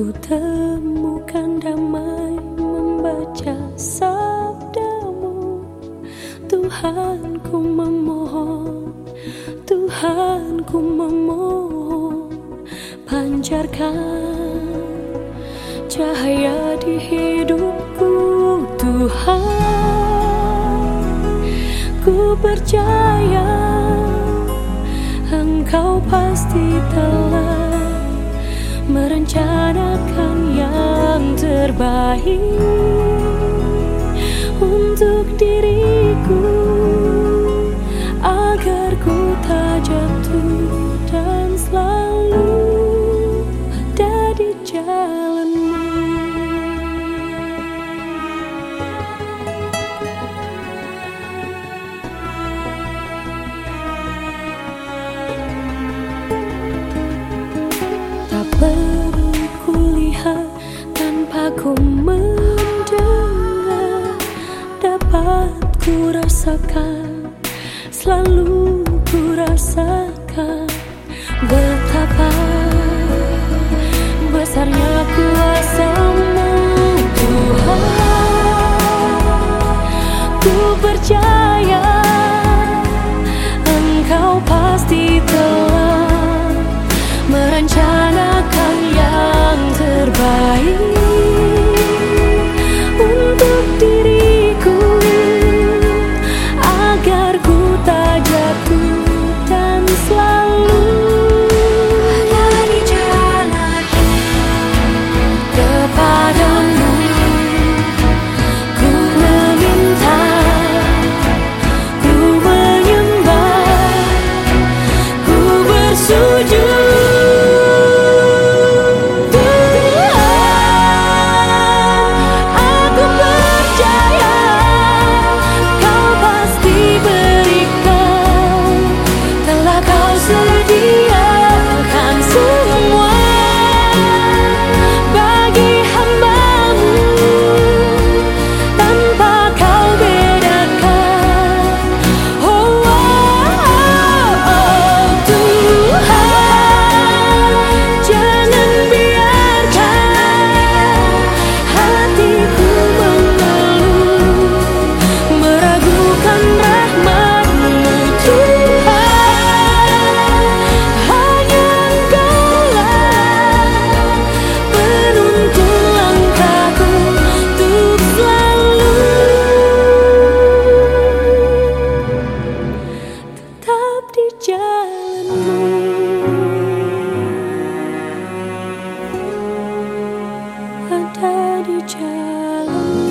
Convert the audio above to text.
Ku temukan damai membaca sabdamu. Tuhan ku memohon Tuhan ku memohon Pancarkan cahaya di hidupku Tuhan. Ku percaya Engkau pasti tahu Merencanakan yang terbaik untuk diriku ku dapat ku rasakan Selalu ku rasakan jalanmu. Ada di jalanmu